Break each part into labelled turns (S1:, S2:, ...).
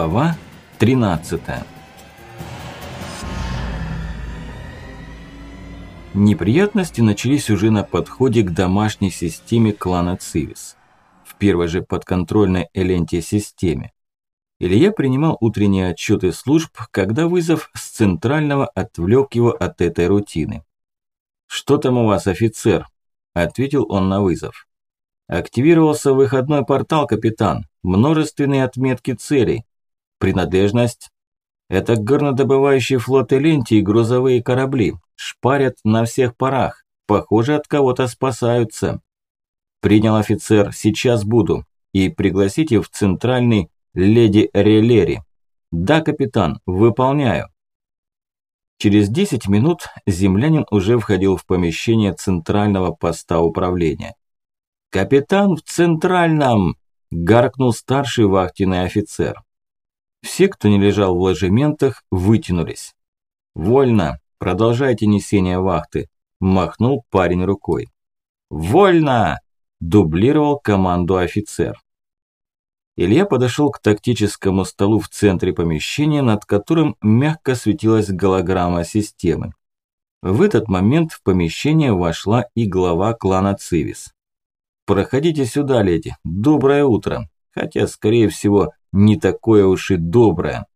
S1: Глава 13 Неприятности начались уже на подходе к домашней системе клана Цивис. В первой же подконтрольной Эленте системе. Илья принимал утренние отчеты служб, когда вызов с центрального отвлек его от этой рутины. «Что там у вас, офицер?» – ответил он на вызов. «Активировался выходной портал, капитан. Множественные отметки целей. Принадлежность – это горнодобывающий флот Эленти и грузовые корабли. Шпарят на всех парах. Похоже, от кого-то спасаются. Принял офицер, сейчас буду. И пригласите в центральный леди Релери. Да, капитан, выполняю. Через 10 минут землянин уже входил в помещение центрального поста управления. «Капитан в центральном!» – гаркнул старший вахтенный офицер. Все, кто не лежал в ложементах, вытянулись. «Вольно! Продолжайте несение вахты!» – махнул парень рукой. «Вольно!» – дублировал команду офицер. Илья подошел к тактическому столу в центре помещения, над которым мягко светилась голограмма системы. В этот момент в помещение вошла и глава клана Цивис. «Проходите сюда, леди. Доброе утро. Хотя, скорее всего, не такое уж и доброе.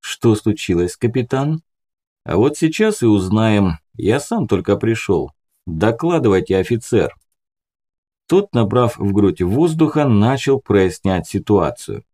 S1: Что случилось, капитан? А вот сейчас и узнаем. Я сам только пришел. Докладывайте, офицер. Тот, набрав в грудь воздуха, начал прояснять ситуацию.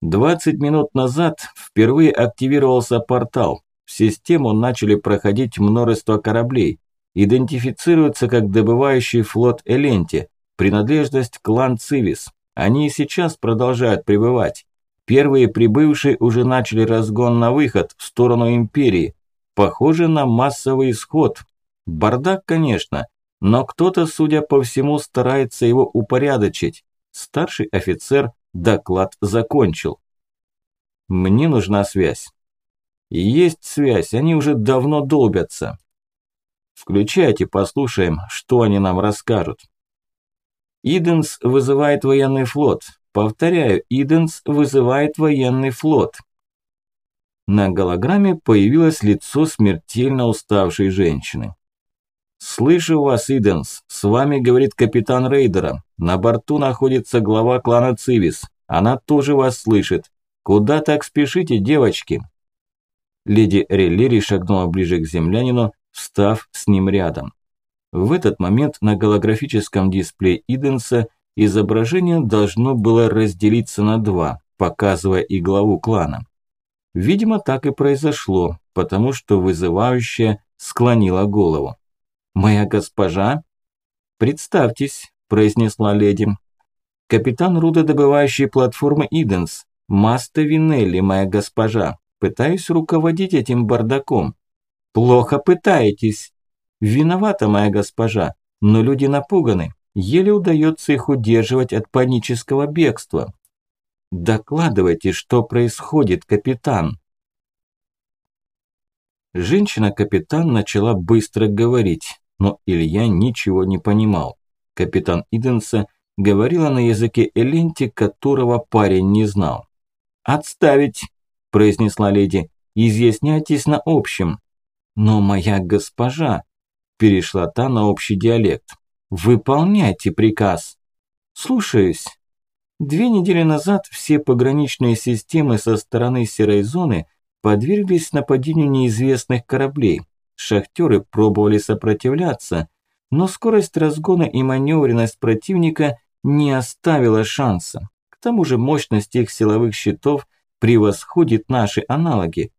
S1: 20 минут назад впервые активировался портал. В систему начали проходить множество кораблей. Идентифицируются как добывающий флот Эленти, принадлежность клан Цивис. Они и сейчас продолжают пребывать. Первые прибывшие уже начали разгон на выход в сторону Империи. Похоже на массовый исход. Бардак, конечно, но кто-то, судя по всему, старается его упорядочить. Старший офицер доклад закончил. Мне нужна связь. Есть связь, они уже давно долбятся. Включайте, послушаем, что они нам расскажут. Иденс вызывает военный флот. Повторяю, Иденс вызывает военный флот. На голограмме появилось лицо смертельно уставшей женщины. «Слышу вас, Иденс. С вами говорит капитан Рейдера. На борту находится глава клана Цивис. Она тоже вас слышит. Куда так спешите, девочки?» Леди Реллери шагнула ближе к землянину, встав с ним рядом. В этот момент на голографическом дисплее Иденса изображение должно было разделиться на два, показывая и главу клана. Видимо, так и произошло, потому что вызывающая склонила голову. «Моя госпожа?» «Представьтесь», – произнесла леди. «Капитан рудодобывающей платформы Иденс, Маста Винелли, моя госпожа. Пытаюсь руководить этим бардаком». «Плохо пытаетесь», Виновата моя госпожа, но люди напуганы. Еле удается их удерживать от панического бегства. Докладывайте, что происходит, капитан. Женщина-капитан начала быстро говорить, но Илья ничего не понимал. Капитан Иденса говорила на языке Эленти, которого парень не знал. «Отставить!» – произнесла леди. «Изъясняйтесь на общем». «Но моя госпожа!» Перешла та на общий диалект. «Выполняйте приказ». «Слушаюсь». Две недели назад все пограничные системы со стороны серой зоны подверглись нападению неизвестных кораблей. Шахтеры пробовали сопротивляться, но скорость разгона и маневренность противника не оставила шанса. К тому же мощность их силовых щитов превосходит наши аналоги.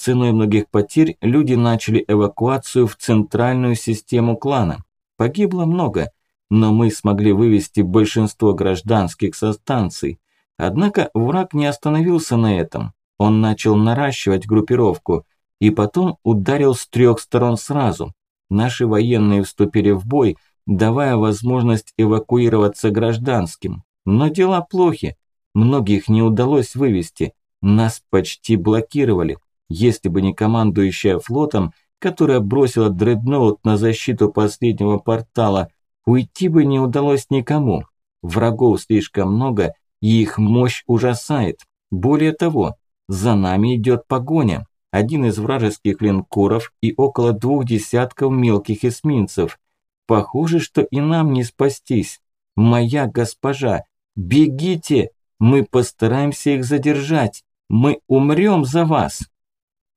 S1: Ценой многих потерь люди начали эвакуацию в центральную систему клана. Погибло много, но мы смогли вывести большинство гражданских со станций. Однако враг не остановился на этом. Он начал наращивать группировку и потом ударил с трех сторон сразу. Наши военные вступили в бой, давая возможность эвакуироваться гражданским. Но дела плохи. Многих не удалось вывести. Нас почти блокировали. Если бы не командующая флотом, которая бросила дредноут на защиту последнего портала, уйти бы не удалось никому. Врагов слишком много, и их мощь ужасает. Более того, за нами идет погоня. Один из вражеских линкоров и около двух десятков мелких эсминцев. Похоже, что и нам не спастись. Моя госпожа, бегите! Мы постараемся их задержать. Мы умрем за вас.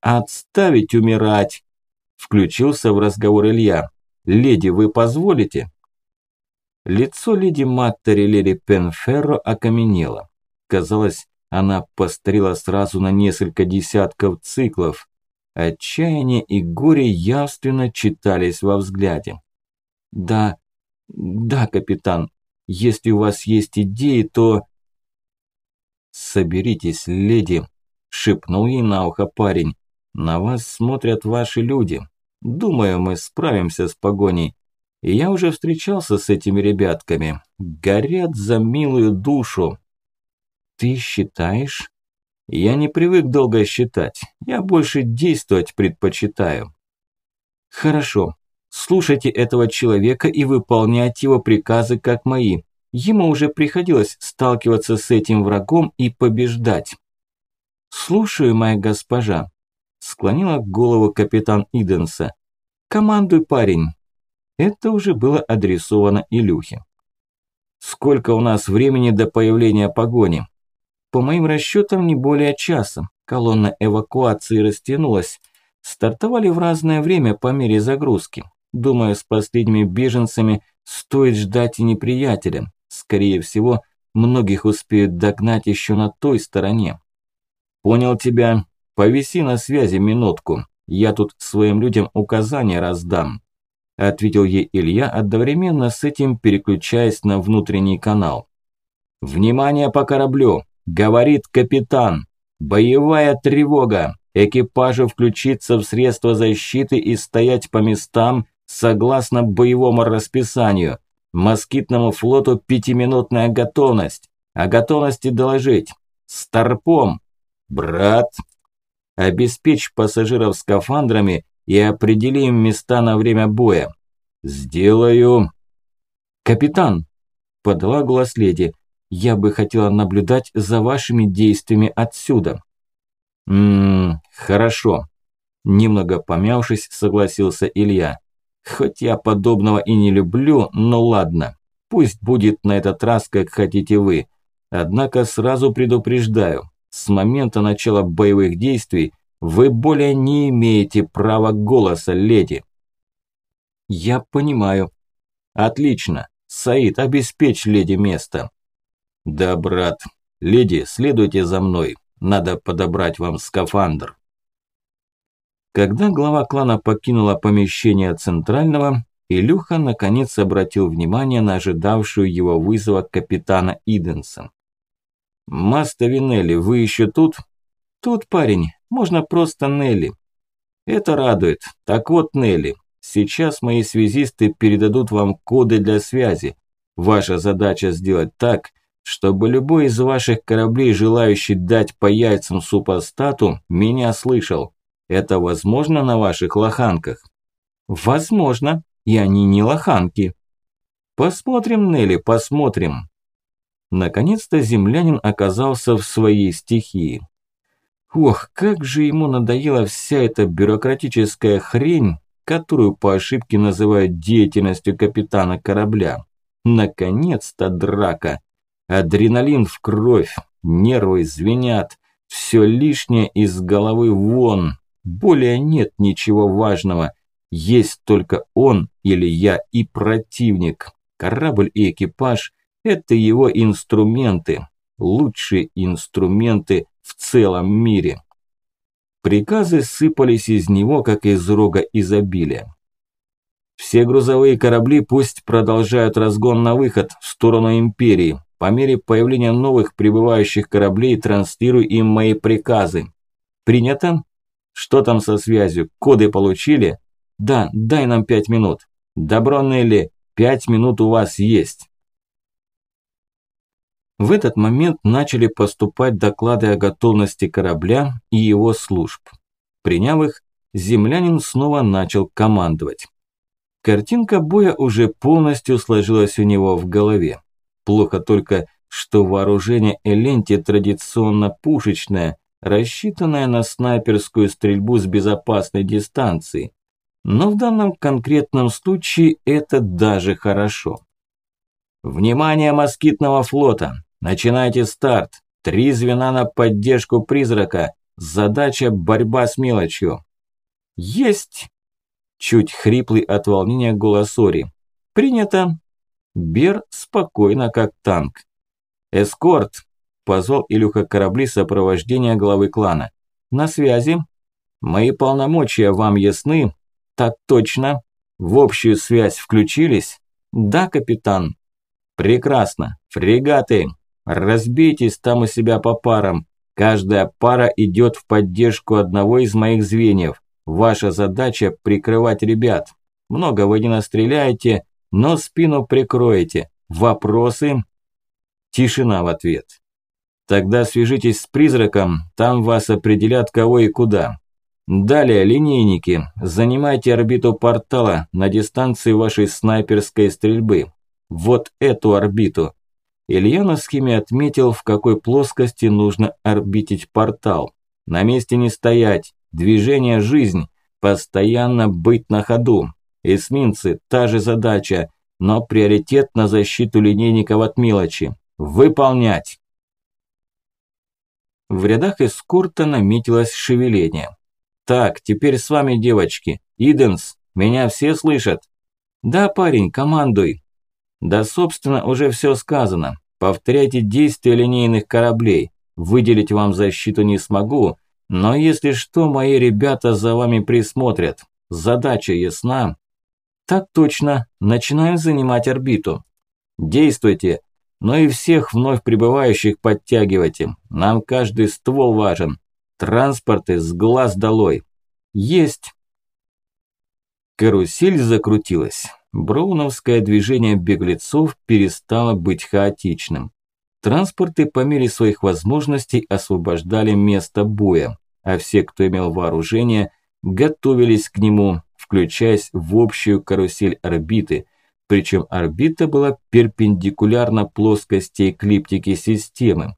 S1: Отставить умирать! Включился в разговор Илья. Леди, вы позволите? Лицо леди Маттери Лери Пенферро окаменело. Казалось, она постарела сразу на несколько десятков циклов. Отчаяние и горе явственно читались во взгляде. «Да, да, капитан, если у вас есть идеи, то...» «Соберитесь, леди», – шепнул ей на ухо парень. «На вас смотрят ваши люди. Думаю, мы справимся с погоней. И я уже встречался с этими ребятками. Горят за милую душу. Ты считаешь? Я не привык долго считать. Я больше действовать предпочитаю. Хорошо. Слушайте этого человека и выполняйте его приказы, как мои. Ему уже приходилось сталкиваться с этим врагом и побеждать. Слушаю, моя госпожа. Склонила голову капитан Иденса. Командуй, парень. Это уже было адресовано Илюхе. «Сколько у нас времени до появления погони?» «По моим расчетам, не более часа. Колонна эвакуации растянулась. Стартовали в разное время по мере загрузки. Думаю, с последними беженцами стоит ждать и неприятеля. Скорее всего, многих успеют догнать еще на той стороне». «Понял тебя. Повиси на связи минутку. Я тут своим людям указания раздам ответил ей Илья, одновременно с этим переключаясь на внутренний канал. «Внимание по кораблю! Говорит капитан! Боевая тревога! Экипажу включиться в средства защиты и стоять по местам согласно боевому расписанию. Москитному флоту пятиминутная готовность. О готовности доложить. Старпом! Брат! Обеспечь пассажиров скафандрами и определи им места на время боя. Сделаю. Капитан, подала голос леди, я бы хотела наблюдать за вашими действиями отсюда. Ммм, хорошо. Немного помявшись, согласился Илья. Хоть я подобного и не люблю, но ладно. Пусть будет на этот раз, как хотите вы. Однако сразу предупреждаю, с момента начала боевых действий вы более не имеете права голоса, леди. Я понимаю. Отлично. Саид, обеспечь леди место. Да, брат. Леди, следуйте за мной. Надо подобрать вам скафандр. Когда глава клана покинула помещение центрального, Илюха наконец обратил внимание на ожидавшую его вызова капитана Иденса. «Маста Винелли, вы еще тут?» «Тут, парень. Можно просто Нелли. Это радует. Так вот, Нелли, сейчас мои связисты передадут вам коды для связи. Ваша задача сделать так, чтобы любой из ваших кораблей, желающий дать по яйцам супостату, меня слышал. Это возможно на ваших лоханках? Возможно, и они не лоханки. Посмотрим, Нелли, посмотрим. Наконец-то землянин оказался в своей стихии. Ох, как же ему надоела вся эта бюрократическая хрень, которую по ошибке называют деятельностью капитана корабля. Наконец-то драка. Адреналин в кровь, нервы звенят, все лишнее из головы вон. Более нет ничего важного. Есть только он или я и противник. Корабль и экипаж – это его инструменты. Лучшие инструменты в целом мире. Приказы сыпались из него, как из рога изобилия. Все грузовые корабли пусть продолжают разгон на выход в сторону Империи. По мере появления новых прибывающих кораблей транслирую им мои приказы. Принято? Что там со связью? Коды получили? Да, дай нам пять минут. Добро, Нелли, пять минут у вас есть. В этот момент начали поступать доклады о готовности корабля и его служб. Приняв их, землянин снова начал командовать. Картинка боя уже полностью сложилась у него в голове. Плохо только, что вооружение Эленти традиционно пушечное, рассчитанное на снайперскую стрельбу с безопасной дистанции. Но в данном конкретном случае это даже хорошо. Внимание москитного флота! Начинайте старт! Три звена на поддержку призрака. Задача – борьба с мелочью. Есть! Чуть хриплый от волнения голос Ори. Принято. Бер спокойно, как танк. Эскорт! Позвал Илюха корабли сопровождения главы клана. На связи. Мои полномочия вам ясны? Так точно. В общую связь включились? Да, капитан. Прекрасно. Фрегаты. Разбейтесь там у себя по парам. Каждая пара идет в поддержку одного из моих звеньев. Ваша задача – прикрывать ребят. Много вы не настреляете, но спину прикроете. Вопросы? Тишина в ответ. Тогда свяжитесь с призраком, там вас определят кого и куда. Далее, линейники, занимайте орбиту портала на дистанции вашей снайперской стрельбы. Вот эту орбиту. Илья на схеме отметил, в какой плоскости нужно орбитить портал. На месте не стоять, движение – жизнь, постоянно быть на ходу. Эсминцы – та же задача, но приоритет на защиту линейников от мелочи. Выполнять! В рядах эскорта наметилось шевеление. «Так, теперь с вами, девочки. Иденс, меня все слышат?» «Да, парень, командуй», да, собственно, уже все сказано. Повторяйте действия линейных кораблей. Выделить вам защиту не смогу, но если что, мои ребята за вами присмотрят. Задача ясна? Так точно. Начинаем занимать орбиту. Действуйте. Но и всех вновь прибывающих подтягивайте. Нам каждый ствол важен. Транспорты с глаз долой. Есть. Карусель закрутилась. Броуновское движение беглецов перестало быть хаотичным. Транспорты по мере своих возможностей освобождали место боя, а все, кто имел вооружение, готовились к нему, включаясь в общую карусель орбиты, причем орбита была перпендикулярна плоскости эклиптики системы.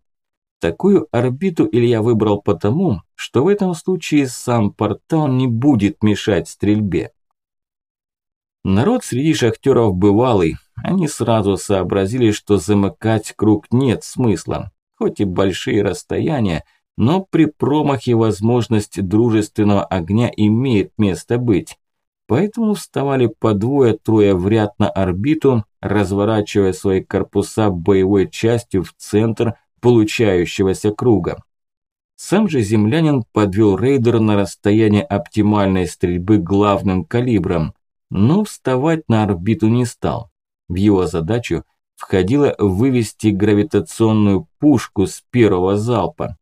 S1: Такую орбиту Илья выбрал потому, что в этом случае сам портал не будет мешать стрельбе. Народ среди шахтеров бывалый. Они сразу сообразили, что замыкать круг нет смысла. Хоть и большие расстояния, но при промахе возможность дружественного огня имеет место быть. Поэтому вставали по двое-трое в ряд на орбиту, разворачивая свои корпуса боевой частью в центр получающегося круга. Сам же землянин подвел рейдер на расстояние оптимальной стрельбы главным калибром, но вставать на орбиту не стал. В его задачу входило вывести гравитационную пушку с первого залпа.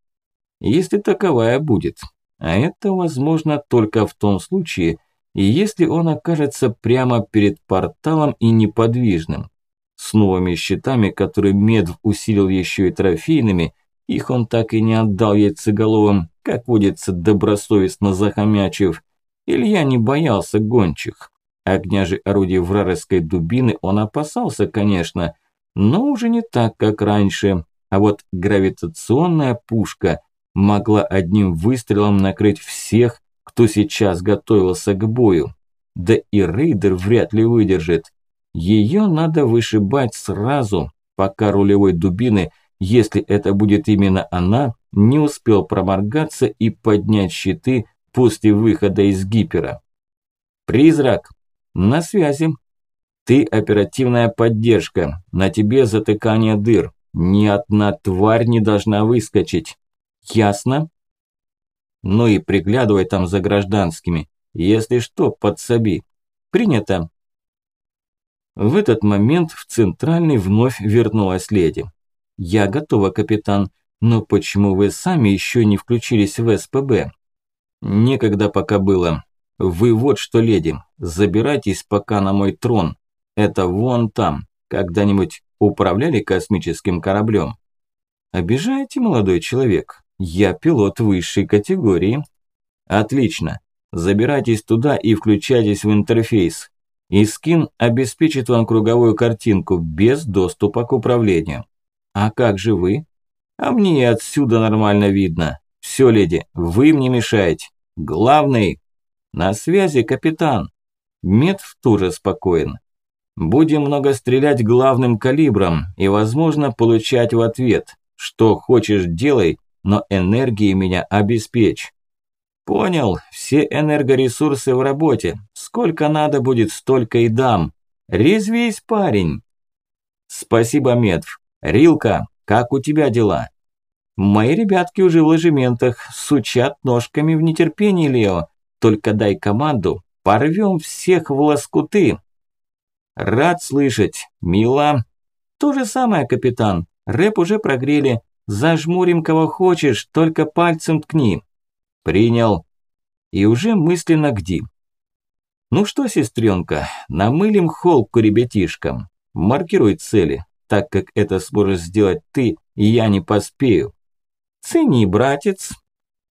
S1: Если таковая будет. А это возможно только в том случае, если он окажется прямо перед порталом и неподвижным. С новыми щитами, которые Медв усилил еще и трофейными, их он так и не отдал яйцеголовым, как водится добросовестно захомячив. Илья не боялся гончих. Огня же орудий вражеской дубины он опасался, конечно, но уже не так, как раньше. А вот гравитационная пушка могла одним выстрелом накрыть всех, кто сейчас готовился к бою. Да и рейдер вряд ли выдержит. Ее надо вышибать сразу, пока рулевой дубины, если это будет именно она, не успел проморгаться и поднять щиты после выхода из гипера. «Призрак, на связи. Ты оперативная поддержка. На тебе затыкание дыр. Ни одна тварь не должна выскочить. Ясно? Ну и приглядывай там за гражданскими. Если что, подсоби. Принято. В этот момент в центральный вновь вернулась леди. «Я готова, капитан, но почему вы сами еще не включились в СПБ?» «Некогда пока было. Вы вот что, леди, забирайтесь пока на мой трон. Это вон там. Когда-нибудь управляли космическим кораблем? Обижаете, молодой человек? Я пилот высшей категории. Отлично. Забирайтесь туда и включайтесь в интерфейс. Искин обеспечит вам круговую картинку без доступа к управлению. А как же вы? А мне отсюда нормально видно. Все, леди, вы мне мешаете. Главный. На связи, капитан. Медв тоже спокоен. Будем много стрелять главным калибром и, возможно, получать в ответ. Что хочешь делай, но энергии меня обеспечь. Понял, все энергоресурсы в работе. Сколько надо будет, столько и дам. Резвись, парень. Спасибо, Медв. Рилка, как у тебя дела? Мои ребятки уже в ложементах, сучат ножками в нетерпении, Лео. Только дай команду, порвем всех в лоскуты. Рад слышать, мила. То же самое, капитан. Рэп уже прогрели. Зажмурим кого хочешь, только пальцем ткни. Принял. И уже мысленно Ди. Ну что, сестренка, намылим холку ребятишкам. Маркируй цели, так как это сможешь сделать ты, и я не поспею. Цени, братец.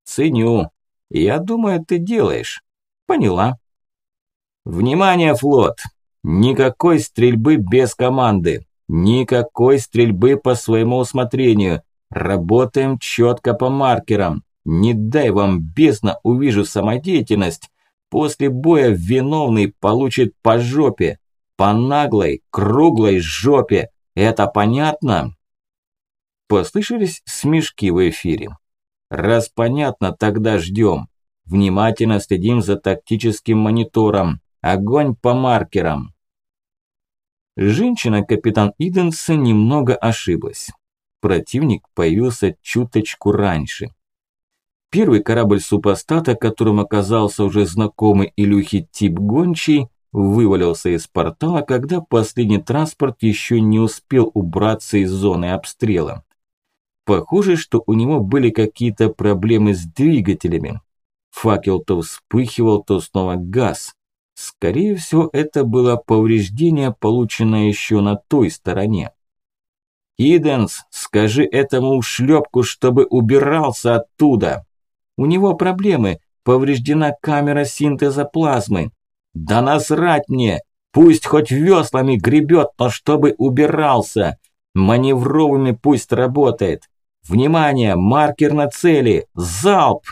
S1: Ценю. Я думаю, ты делаешь. Поняла. Внимание, флот! Никакой стрельбы без команды. Никакой стрельбы по своему усмотрению. Работаем четко по маркерам. Не дай вам бездна увижу самодеятельность. После боя виновный получит по жопе. По наглой, круглой жопе. Это понятно? Послышались смешки в эфире. Раз понятно, тогда ждем. Внимательно следим за тактическим монитором. Огонь по маркерам. Женщина-капитан Иденса немного ошиблась. Противник появился чуточку раньше. Первый корабль супостата, которым оказался уже знакомый Илюхи тип гончий, вывалился из портала, когда последний транспорт еще не успел убраться из зоны обстрела. Похоже, что у него были какие-то проблемы с двигателями. Факел то вспыхивал, то снова газ. Скорее всего, это было повреждение, полученное еще на той стороне. «Иденс, скажи этому ушлепку, чтобы убирался оттуда. У него проблемы, повреждена камера синтеза плазмы. Да насрать мне, пусть хоть веслами гребет, но чтобы убирался. Маневровыми пусть работает. Внимание, маркер на цели, залп!»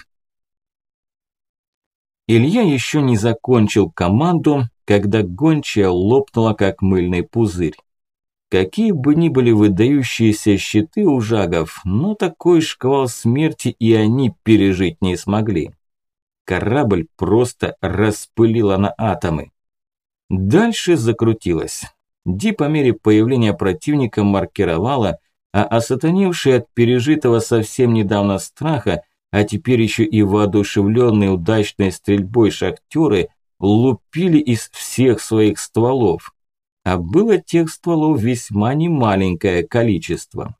S1: Илья еще не закончил команду, когда гончая лопнула, как мыльный пузырь. Какие бы ни были выдающиеся щиты у жагов, но такой шквал смерти и они пережить не смогли. Корабль просто распылила на атомы. Дальше закрутилось. Ди по мере появления противника маркировала, а осатаневшие от пережитого совсем недавно страха а теперь еще и воодушевленные удачной стрельбой шахтеры лупили из всех своих стволов. А было тех стволов весьма немаленькое количество.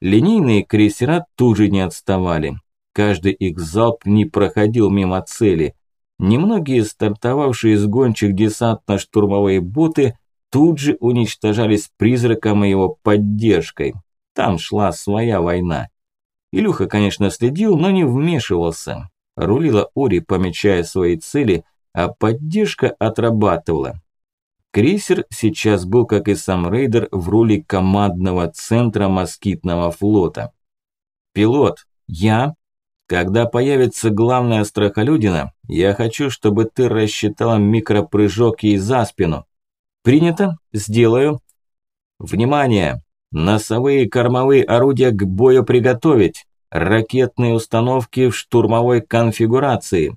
S1: Линейные крейсера тоже не отставали. Каждый их залп не проходил мимо цели. Немногие стартовавшие из гончих десантно-штурмовые боты тут же уничтожались призраком и его поддержкой. Там шла своя война. Илюха, конечно, следил, но не вмешивался. Рулила Ори, помечая свои цели, а поддержка отрабатывала. Крейсер сейчас был, как и сам рейдер, в роли командного центра москитного флота. «Пилот, я? Когда появится главная страхолюдина, я хочу, чтобы ты рассчитала микропрыжок ей за спину. Принято? Сделаю. Внимание! Носовые кормовые орудия к бою приготовить. Ракетные установки в штурмовой конфигурации.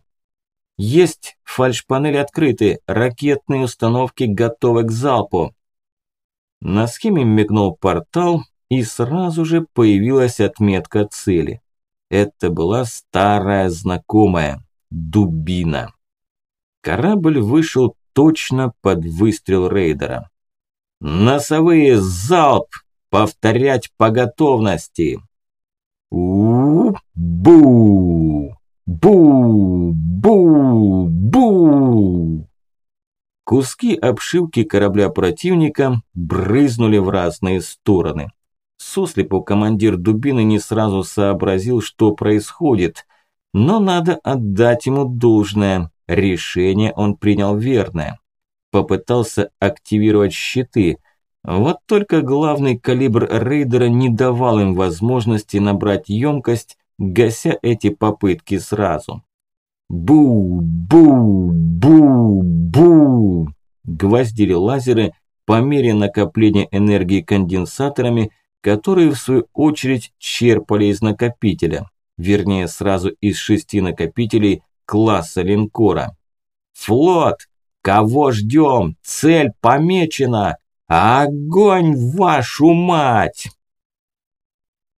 S1: Есть, фальшпанели открыты, ракетные установки готовы к залпу. На схеме мигнул портал, и сразу же появилась отметка цели. Это была старая знакомая – дубина. Корабль вышел точно под выстрел рейдера. «Носовые залп!» Повторять по готовности. У бу бу бу бу Куски обшивки корабля противника брызнули в разные стороны. Суслепу командир дубины не сразу сообразил, что происходит, но надо отдать ему должное. Решение он принял верное. Попытался активировать щиты – Вот только главный калибр рейдера не давал им возможности набрать емкость, гася эти попытки сразу. Бу, бу, бу, бу! Гвоздили лазеры по мере накопления энергии конденсаторами, которые в свою очередь черпали из накопителя, вернее сразу из шести накопителей класса линкора. «Флот! Кого ждем? Цель помечена! Огонь, вашу мать!»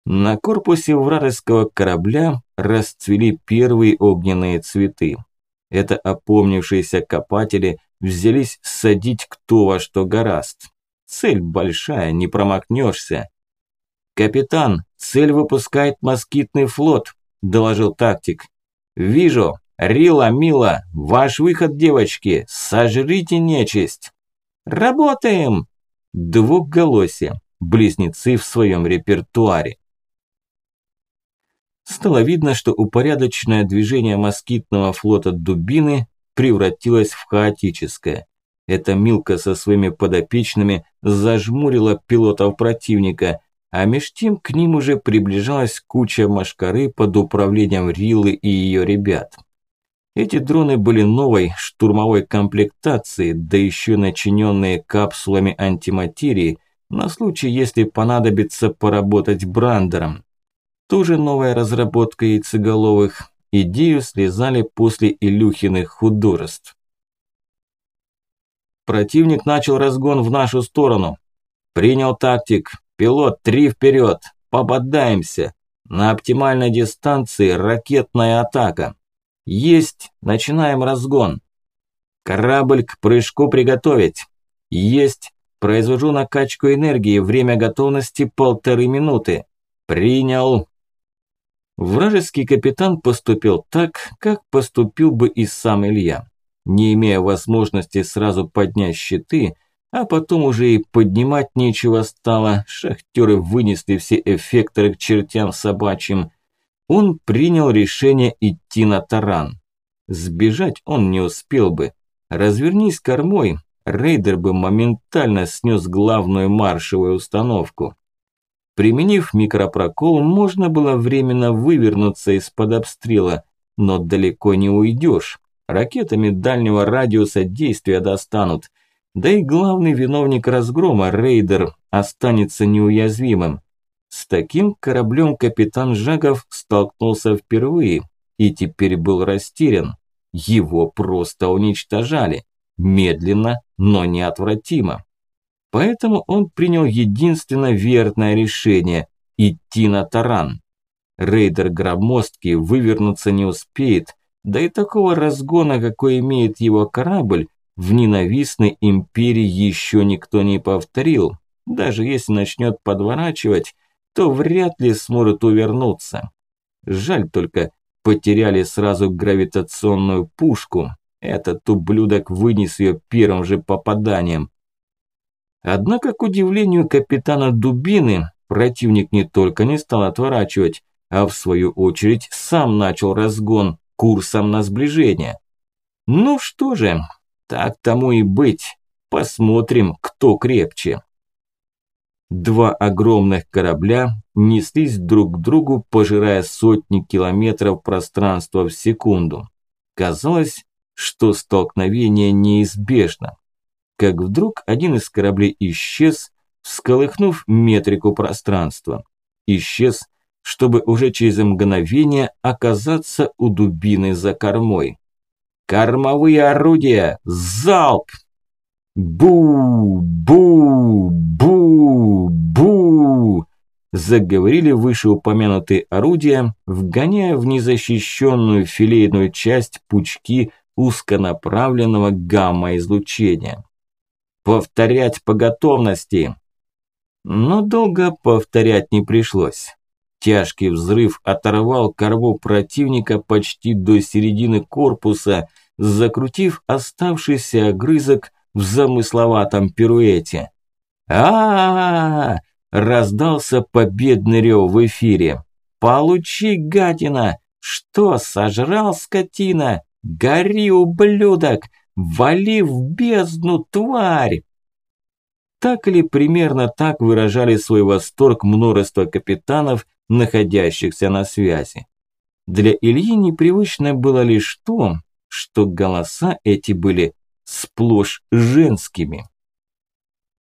S1: На корпусе вражеского корабля расцвели первые огненные цветы. Это опомнившиеся копатели взялись садить кто во что гораст. Цель большая, не промахнешься. «Капитан, цель выпускает москитный флот», – доложил тактик. «Вижу. Рила, Мила, ваш выход, девочки. Сожрите нечисть». «Работаем!» Двухголосие. Близнецы в своем репертуаре. Стало видно, что упорядоченное движение москитного флота «Дубины» превратилось в хаотическое. Эта Милка со своими подопечными зажмурила пилотов противника, а меж тем к ним уже приближалась куча машкары под управлением Рилы и ее ребят. Эти дроны были новой штурмовой комплектации, да еще начиненные капсулами антиматерии, на случай, если понадобится поработать брандером. Тоже новая разработка яйцеголовых, идею слезали после Илюхиных художеств. Противник начал разгон в нашу сторону. Принял тактик, Пилот, три вперед. Попадаемся. На оптимальной дистанции ракетная атака. Есть. Начинаем разгон. Корабль к прыжку приготовить. Есть. Произвожу накачку энергии. Время готовности полторы минуты. Принял. Вражеский капитан поступил так, как поступил бы и сам Илья. Не имея возможности сразу поднять щиты, а потом уже и поднимать нечего стало, шахтеры вынесли все эффекторы к чертям собачьим. Он принял решение идти на таран. Сбежать он не успел бы. Развернись кормой, рейдер бы моментально снес главную маршевую установку. Применив микропрокол, можно было временно вывернуться из-под обстрела, но далеко не уйдешь. Ракетами дальнего радиуса действия достанут – да и главный виновник разгрома, рейдер, останется неуязвимым. С таким кораблем капитан Жагов столкнулся впервые и теперь был растерян. Его просто уничтожали. Медленно, но неотвратимо. Поэтому он принял единственно верное решение – идти на таран. Рейдер громоздкий вывернуться не успеет, да и такого разгона, какой имеет его корабль, в ненавистной империи еще никто не повторил. Даже если начнет подворачивать, то вряд ли сможет увернуться. Жаль только, потеряли сразу гравитационную пушку. Этот ублюдок вынес ее первым же попаданием. Однако, к удивлению капитана Дубины, противник не только не стал отворачивать, а в свою очередь сам начал разгон курсом на сближение. Ну что же, так тому и быть. Посмотрим, кто крепче. Два огромных корабля неслись друг к другу, пожирая сотни километров пространства в секунду. Казалось, что столкновение неизбежно. Как вдруг один из кораблей исчез, всколыхнув метрику пространства. Исчез, чтобы уже через мгновение оказаться у дубины за кормой. Кормовые орудия! Залп! Бу! Бу! Бу! Бу! Заговорили вышеупомянутые орудия, вгоняя в незащищенную филейную часть пучки узконаправленного гамма-излучения. Повторять по готовности. Но долго повторять не пришлось. Тяжкий взрыв оторвал корву противника почти до середины корпуса, закрутив оставшийся огрызок в замысловатом пируэте. а, -а, -а, -а раздался победный рев в эфире. «Получи, гадина! Что, сожрал скотина? Гори, ублюдок! Вали в бездну, тварь!» Так или примерно так выражали свой восторг множество капитанов, находящихся на связи. Для Ильи непривычно было лишь то, что голоса эти были сплошь женскими.